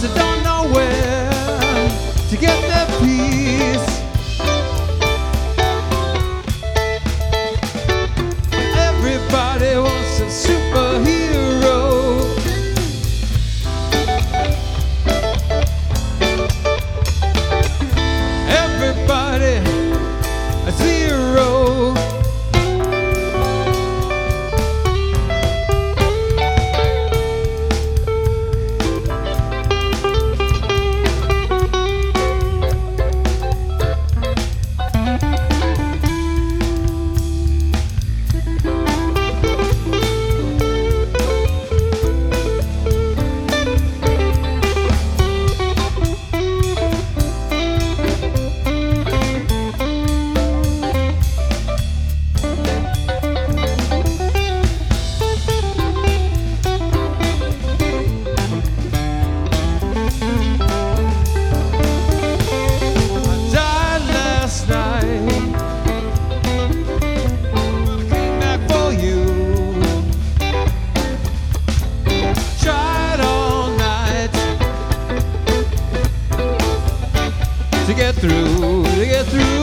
Cause they to get through, to get through.